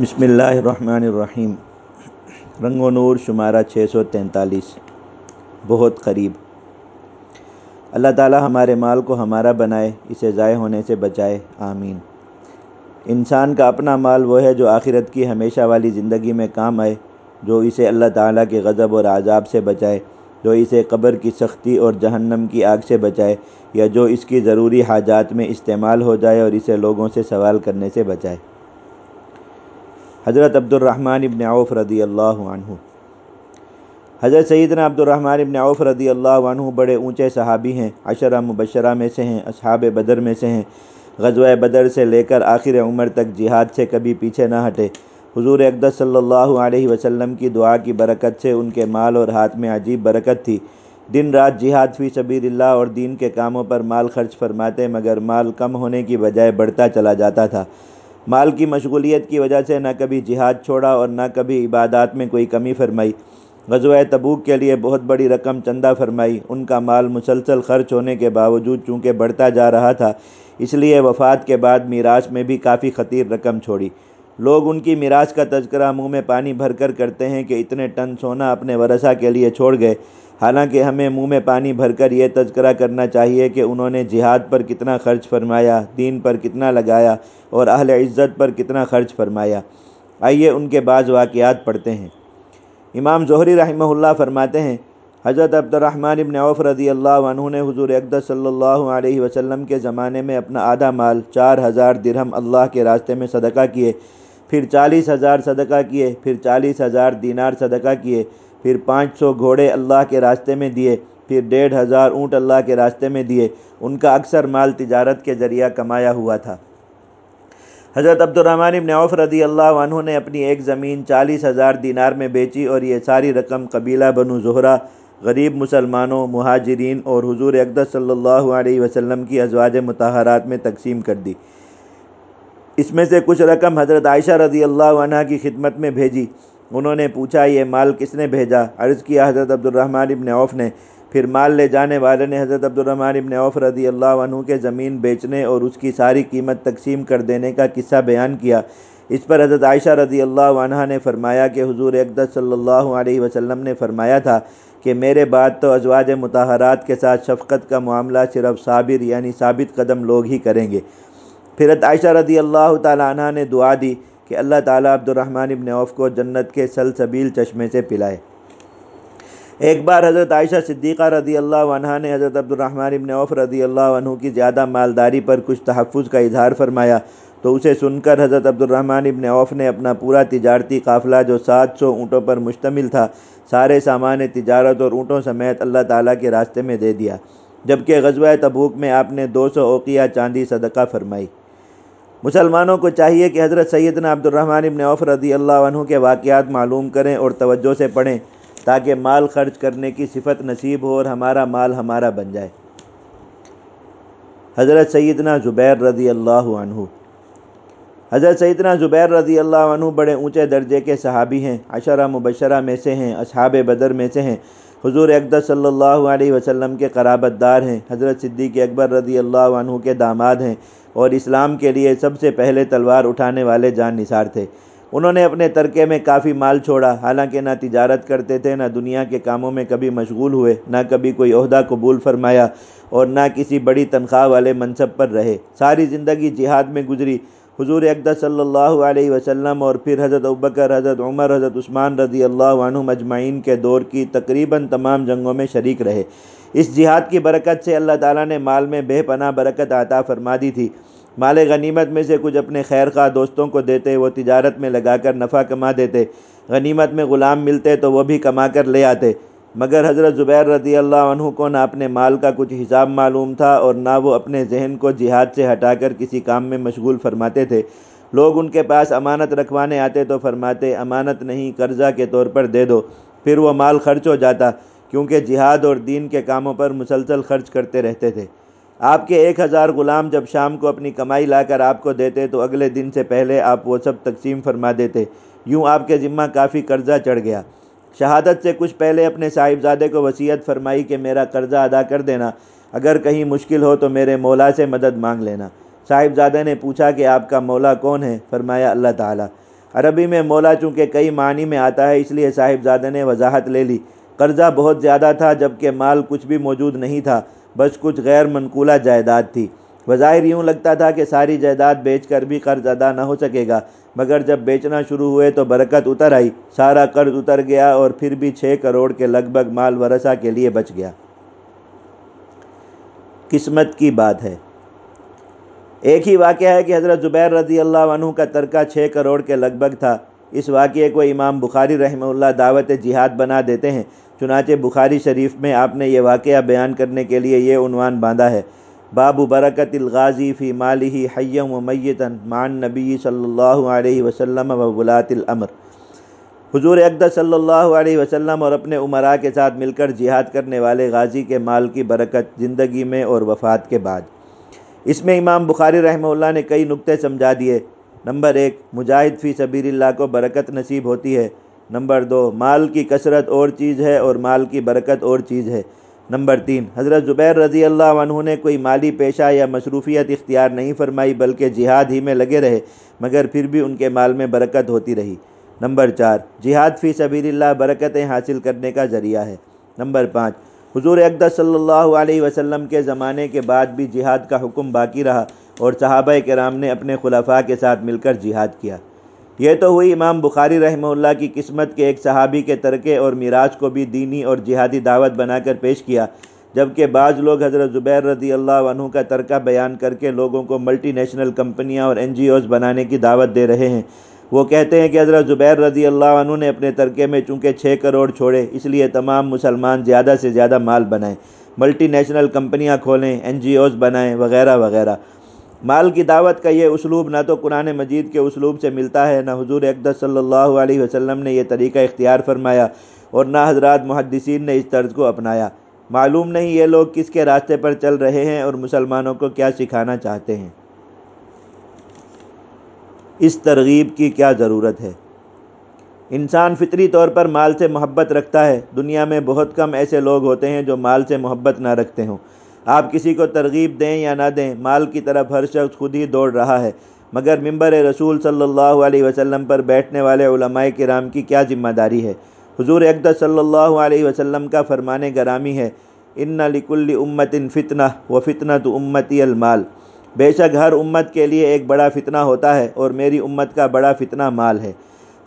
بسم اللہ الرحمن الرحیم۔ رنگ و نور شمارہ چھ سو تینتالیس۔ بہت قریب۔ اللہ تعالی ہمارے مال کو ہمارا بنائے، اسے ضائع ہونے سے بچائے۔ آمین۔ انسان کا اپنا مال وہ ہے جو آخرت کی ہمیشہ والی زندگی میں کام آئے، جو اسے اللہ تعالیٰ کے غضب اور عذاب سے بچائے، جو اسے قبر کی سختی اور جہنم کی آگ سے بچائے، یا جو اس کی ضروری حاجات میں استعمال ہو جائے اور اسے لوگوں سے سوال کرنے سے بچائے۔ حضرت عبد الرحمن ابن عوف رضی اللہ عنہ۔ حضرت سیدنا عبد الرحمن ابن عوف رضی اللہ عنہ بڑے اونچے صحابی ہیں، عشرہ مبشرہ میں سے ہیں، اصحاب بدر میں سے ہیں۔ غزوہ بدر سے لے کر آخر عمر تک جہاد سے کبھی پیچھے نہ ہٹے۔ حضور اقدس صلی اللہ علیہ وسلم کی دعا کی برکت سے ان کے مال اور ہاتھ میں عجیب برکت تھی۔ دن رات جہاد فی سبیل اللہ اور دین کے کاموں پر مال خرچ فرماتے، مگر مال کم ہونے کی بجائے بڑھتا چلا جاتا تھا۔ مال کی مشغولیت کی وجہ سے نہ کبھی جہاد چھوڑا اور نہ کبھی عبادات میں کوئی کمی فرمائی۔ غزوہ تبوک کے لیے بہت بڑی رقم چندہ فرمائی۔ ان کا مال مسلسل خرچ ہونے کے باوجود چونکہ بڑھتا جا رہا تھا، اس لیے وفات کے بعد میراث میں بھی کافی خطیر رقم چھوڑی۔ لوگ ان کی میراث کا تذکرہ منہ میں پانی بھر کر کرتے ہیں کہ اتنے ٹن سونا اپنے ورثہ کے لیے چھوڑ گئے۔ حالانکہ ہمیں منہ میں پانی بھر کر یہ تذکرہ کرنا چاہیے کہ انہوں نے جہاد پر کتنا خرچ فرمایا، دین پر کتنا لگایا اور اہل عزت پر کتنا خرچ فرمایا۔ آئیے ان کے بعض واقعات پڑھتے ہیں۔ امام ظہری رحمہ اللہ فرماتے ہیں حضرت عبد الرحمن ابن عوف رضی اللہ عنہ نے حضور اقدس صلی اللہ علیہ وسلم کے زمانے میں اپنا آدھا مال چار ہزار درہم اللہ کے راستے میں صدقہ کیے، پھر چالیس ہزار صدقہ کیے، پھر چالیس ہزار دینار صدقہ کیے، پھر پانچ سو گھوڑے اللہ کے راستے میں دیے، پھر ڈیڑھ ہزار اونٹ اللہ کے راستے میں دیے۔ ان کا اکثر مال تجارت کے ذریعہ کمایا ہوا تھا۔ حضرت عبد الرحمن ابن عوف رضی اللہ عنہ نے اپنی ایک زمین چالیس ہزار دینار میں بیچی اور یہ ساری رقم قبیلہ بنو زہرہ غریب مسلمانوں، مہاجرین اور حضور اقدس صلی اللہ علیہ وسلم کی ازواج متحرات میں تقسیم کر دی۔ اس میں سے کچھ رقم حضرت عائشہ رضی اللہ عنہ کی خدمت میں بھیجی۔ انہوں نے پوچھا، یہ مال کس نے بھیجا؟ عرض کیا، حضرت عبد الرحمن ابن عوف نے۔ پھر مال لے جانے والے نے حضرت عبد الرحمن ابن عوف رضی اللہ عنہ کے زمین بیچنے اور اس کی ساری قیمت تقسیم کر دینے کا قصہ بیان کیا۔ اس پر حضرت عائشہ رضی اللہ عنہ نے فرمایا کہ حضور اقدس صلی اللہ علیہ وسلم نے فرمایا تھا کہ میرے بعد تو ازواج متحرات کے ساتھ شفقت کا معاملہ صرف صابر یعنی ثابت قدم لوگ ہی کریں گے۔ پھر عائشہ رضی اللہ تعالیٰ عنہ نے دعا دی کہ اللہ تعالیٰ عبد الرحمن ابن عوف کو جنت کے سلسبیل چشمے سے پلائے۔ ایک بار حضرت عائشہ صدیقہ رضی اللہ عنہ نے حضرت عبد الرحمن ابن عوف رضی اللہ عنہ کی زیادہ مالداری پر کچھ تحفظ کا اظہار فرمایا۔ تو اسے سن کر حضرت عبد الرحمن ابن عوف نے اپنا پورا تجارتی قافلہ جو سات سو اونٹوں پر مشتمل تھا، سارے سامان، تجارت اور اونٹوں سمیت اللہ تعالیٰ کے راستے میں دے دیا۔ جبکہ غزوہ تبوک میں آپ نے دو سو اوقیہ چاندی صدقہ فرمائی۔ مسلمانوں کو چاہیے کہ حضرت سیدنا عبد الرحمن ابن عوف رضی اللہ عنہ کے واقعات معلوم کریں اور توجہ سے پڑھیں تاکہ مال خرچ کرنے کی صفت نصیب ہو اور ہمارا مال ہمارا بن جائے۔ حضرت سیدنا زبیر رضی اللہ عنہ حضرت سیدنا زبیر رضی اللہ عنہ بڑے اونچے درجے کے صحابی ہیں، عشرہ مبشرہ میں سے ہیں، اصحاب بدر میں سے ہیں۔ حضور اقدس صلی اللہ علیہ وسلم کے قرابت دار ہیں۔ حضرت صدیق اکبر رضی اللہ عنہ کے داماد ہیں اور اسلام کے لیے سب سے پہلے تلوار اٹھانے والے جان نثار تھے۔ انہوں نے اپنے ترکے میں کافی مال چھوڑا، حالانکہ نہ تجارت کرتے تھے، نہ دنیا کے کاموں میں کبھی مشغول ہوئے، نہ کبھی کوئی عہدہ قبول فرمایا اور نہ کسی بڑی تنخواہ والے منصب پر رہے۔ ساری زندگی جہاد میں گزری۔ حضور اقدس صلی اللہ علیہ وسلم اور پھر حضرت ابکر حضرت عمر، حضرت عثمان رضی اللہ عنہ مجمعین کے دور کی تقریباً تمام جنگوں میں شریک رہے۔ اس جہاد کی برکت سے اللہ تعالیٰ نے مال میں بے پناہ برکت عطا فرما دی تھی۔ مال غنیمت میں سے کچھ اپنے خیر خواہ دوستوں کو دیتے، وہ تجارت میں لگا کر نفع کما دیتے۔ غنیمت میں غلام ملتے تو وہ بھی کما کر لے آتے۔ مگر حضرت زبیر رضی اللہ عنہ کو نہ اپنے مال کا کچھ حساب معلوم تھا اور نہ وہ اپنے ذہن کو جہاد سے ہٹا کر کسی کام میں مشغول فرماتے تھے۔ لوگ ان کے پاس امانت رکھوانے آتے تو فرماتے، امانت نہیں، قرضہ کے طور پر دے دو۔ پھر وہ مال خرچ ہو جاتا، کیونکہ جہاد اور دین کے کاموں پر مسلسل خرچ کرتے رہتے تھے۔ آپ کے ایک ہزار غلام جب شام کو اپنی کمائی لا کر آپ کو دیتے تو اگلے دن سے پہلے آپ وہ سب تقسیم فرما دیتے۔ یوں آپ کے ذمہ کافی قرضہ چڑھ گیا۔ شہادت سے کچھ پہلے اپنے صاحبزادے کو وصیت فرمائی کہ میرا قرضہ ادا کر دینا، اگر کہیں مشکل ہو تو میرے مولا سے مدد مانگ لینا۔ صاحبزادے نے پوچھا کہ آپ کا مولا کون ہے؟ فرمایا اللہ تعالیٰ۔ عربی میں مولا چونکہ کئی معنی میں آتا ہے، اس لیے صاحبزادہ نے وضاحت لے لی۔ قرضہ بہت زیادہ تھا جبکہ مال کچھ بھی موجود نہیں تھا، بس کچھ غیر منقولہ جائیداد تھی۔ بظاہر یوں لگتا تھا کہ ساری جائیداد بیچ کر بھی قرض ادا نہ ہو سکے گا، مگر جب بیچنا شروع ہوئے تو برکت اتر آئی، سارا قرض اتر گیا اور پھر بھی چھ کروڑ کے لگ بھگ مال ورثہ کے لیے بچ گیا۔ قسمت کی بات ہے۔ ایک ہی واقعہ ہے کہ حضرت زبیر رضی اللہ عنہ کا ترکہ چھ کروڑ کے لگ بھگ تھا۔ اس واقعے کو امام بخاری رحمہ اللہ دعوت جہاد بنا دیتے ہیں، چنانچہ بخاری شریف میں آپ نے یہ واقعہ بیان کرنے کے لیے یہ عنوان باندھا ہے۔ باب برکت الغازی فی مالہ حیم و میتن مان نبی صلی اللہ علیہ وسلم و ولاۃ الامر۔ حضور اقدس صلی اللہ علیہ وسلم اور اپنے عمراء کے ساتھ مل کر جہاد کرنے والے غازی کے مال کی برکت زندگی میں اور وفات کے بعد۔ اس میں امام بخاری رحمہ اللہ نے کئی نقطے سمجھا دیے۔ نمبر ایک، مجاہد فی سبیر اللہ کو برکت نصیب ہوتی ہے۔ نمبر دو، مال کی کثرت اور چیز ہے اور مال کی برکت اور چیز ہے۔ نمبر تین، حضرت زبیر رضی اللہ عنہ نے کوئی مالی پیشہ یا مصروفیت اختیار نہیں فرمائی، بلکہ جہاد ہی میں لگے رہے، مگر پھر بھی ان کے مال میں برکت ہوتی رہی۔ نمبر چار، جہاد فی سبیل اللہ برکتیں حاصل کرنے کا ذریعہ ہے۔ نمبر پانچ، حضور اقدس صلی اللہ علیہ وسلم کے زمانے کے بعد بھی جہاد کا حکم باقی رہا اور صحابہ کرام نے اپنے خلفاء کے ساتھ مل کر جہاد کیا۔ یہ تو ہوئی امام بخاری رحمہ اللہ کی قسمت کے ایک صحابی کے ترکے اور میراج کو بھی دینی اور جہادی دعوت بنا کر پیش کیا، جبکہ بعض لوگ حضرت زبیر رضی اللہ عنہ کا ترکہ بیان کر کے لوگوں کو ملٹی نیشنل کمپنیاں اور این جی اوز بنانے کی دعوت دے رہے ہیں۔ وہ کہتے ہیں کہ حضرت زبیر رضی اللہ عنہ نے اپنے ترکے میں چونکہ چھ کروڑ چھوڑے، اس لیے تمام مسلمان زیادہ سے زیادہ مال بنائیں، ملٹی نیشنل کمپنیاں کھولیں، این جی اوز بنائیں، وغیرہ وغیرہ۔ مال کی دعوت کا یہ اسلوب نہ تو قرآن مجید کے اسلوب سے ملتا ہے، نہ حضور اقدس صلی اللہ علیہ وسلم نے یہ طریقہ اختیار فرمایا اور نہ حضرات محدثین نے اس طرز کو اپنایا۔ معلوم نہیں یہ لوگ کس کے راستے پر چل رہے ہیں اور مسلمانوں کو کیا سکھانا چاہتے ہیں۔ اس ترغیب کی کیا ضرورت ہے؟ انسان فطری طور پر مال سے محبت رکھتا ہے۔ دنیا میں بہت کم ایسے لوگ ہوتے ہیں جو مال سے محبت نہ رکھتے ہوں۔ آپ کسی کو ترغیب دیں یا نہ دیں، مال کی طرف ہر شخص خود ہی دوڑ رہا ہے۔ مگر ممبر رسول صلی اللہ علیہ وسلم پر بیٹھنے والے علماء کرام کی کیا ذمہ داری ہے؟ حضور اقدس صلی اللہ علیہ وسلم کا فرمان گرامی ہے، ان لکل امت فتنہ و فتنہ تو امتی المال بے شک ہر امت کے لیے ایک بڑا فتنہ ہوتا ہے اور میری امت کا بڑا فتنہ مال ہے۔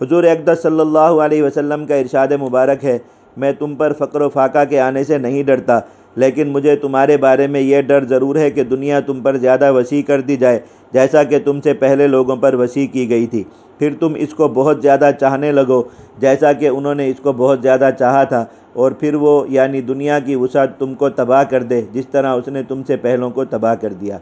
حضور اقدس صلی اللہ علیہ وسلم کا ارشاد مبارک ہے، میں تم پر فقر و فاقہ کے آنے سے نہیں ڈرتا لیکن مجھے تمہارے بارے میں یہ ڈر ضرور ہے کہ دنیا تم پر زیادہ وسیع کر دی جائے، جیسا کہ تم سے پہلے لوگوں پر وسیع کی گئی تھی۔ پھر تم اس کو بہت زیادہ چاہنے لگو، جیسا کہ انہوں نے اس کو بہت زیادہ چاہا تھا۔ اور پھر وہ یعنی دنیا کی وسعت تم کو تباہ کر دے، جس طرح اس نے تم سے پہلوں کو تباہ کر دیا۔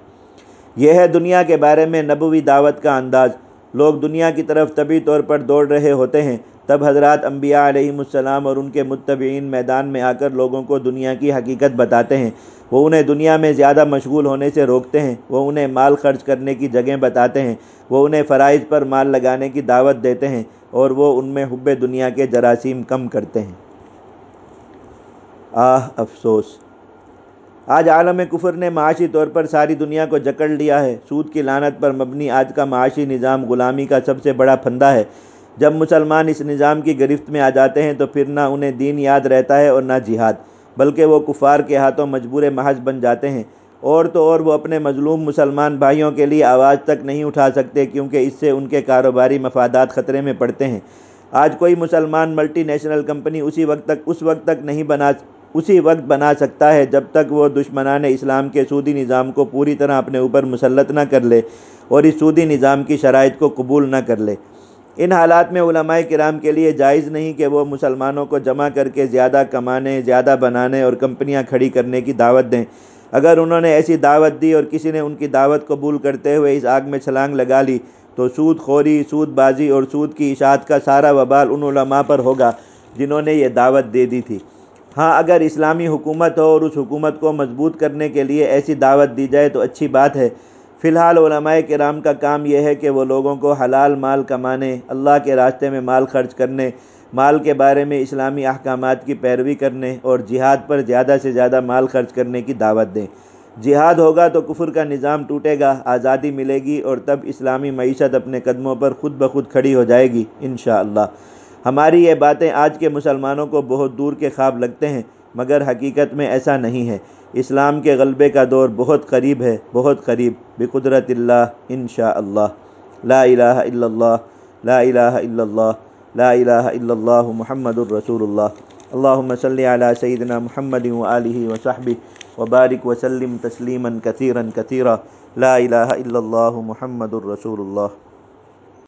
یہ ہے دنیا کے بارے میں نبوی دعوت کا انداز۔ لوگ دنیا کی طرف طبی طور پر دوڑ رہے ہوتے ہیں۔ تب حضرات انبیاء علیہ السلام اور ان کے متبعین میدان میں آ کر لوگوں کو دنیا کی حقیقت بتاتے ہیں۔ وہ انہیں دنیا میں زیادہ مشغول ہونے سے روکتے ہیں۔ وہ انہیں مال خرچ کرنے کی جگہیں بتاتے ہیں۔ وہ انہیں فرائض پر مال لگانے کی دعوت دیتے ہیں اور وہ ان میں حب دنیا کے جراثیم کم کرتے ہیں۔ آہ، افسوس۔ آج عالم کفر نے معاشی طور پر ساری دنیا کو جکڑ لیا ہے۔ سود کی لانت پر مبنی آج کا معاشی نظام غلامی کا سب سے بڑا پھندہ ہے۔ جب مسلمان اس نظام کی گرفت میں آ جاتے ہیں تو پھر نہ انہیں دین یاد رہتا ہے اور نہ جہاد، بلکہ وہ کفار کے ہاتھوں مجبور محض بن جاتے ہیں۔ اور تو اور وہ اپنے مظلوم مسلمان بھائیوں کے لیے آواز تک نہیں اٹھا سکتے کیونکہ اس سے ان کے کاروباری مفادات خطرے میں پڑتے ہیں۔ آج کوئی مسلمان ملٹی نیشنل کمپنی اسی وقت تک، اس وقت تک نہیں بنا اسی وقت بنا سکتا ہے جب تک وہ دشمنان اسلام کے سودی نظام کو پوری طرح اپنے اوپر مسلط نہ کر لے اور اس سودی نظام کی شرائط کو قبول نہ کر لے۔ ان حالات میں علماء کرام کے لیے جائز نہیں کہ وہ مسلمانوں کو جمع کر کے زیادہ کمانے، زیادہ بنانے اور کمپنیاں کھڑی کرنے کی دعوت دیں۔ اگر انہوں نے ایسی دعوت دی اور کسی نے ان کی دعوت قبول کرتے ہوئے اس آگ میں چھلانگ لگا لی، تو سود خوری، سود بازی اور سود کی اشاعت کا سارا وبال ان علماء پر ہوگا جنہوں نے یہ دعوت دے دی تھی۔ ہاں اگر اسلامی حکومت ہو اور اس حکومت کو مضبوط کرنے کے لیے ایسی دعوت دی جائے تو اچھی بات ہے۔ فی الحال علماء کرام کا کام یہ ہے کہ وہ لوگوں کو حلال مال کمانے، اللہ کے راستے میں مال خرچ کرنے، مال کے بارے میں اسلامی احکامات کی پیروی کرنے اور جہاد پر زیادہ سے زیادہ مال خرچ کرنے کی دعوت دیں۔ جہاد ہوگا تو کفر کا نظام ٹوٹے گا، آزادی ملے گی اور تب اسلامی معیشت اپنے قدموں پر خود بخود کھڑی ہو جائے گی، انشاءاللہ۔ ہماری یہ باتیں آج کے مسلمانوں کو بہت دور کے خواب لگتے ہیں، مگر حقیقت میں ایسا نہیں ہے۔ اسلام کے غلبے کا دور بہت قریب ہے، بہت قریب۔ بقدرت اللہ، انشاءاللہ۔ لا الہ الا اللہ، لا الہ الا اللہ، لا الہ الا اللہ محمد الرسول اللہ اللہم صلی علی سیدنا محمد وآلہ وصحبہ وبارک وسلم تسلیما کثیرا کثیرا۔ لا الہ الا اللہ محمد الرسول اللہ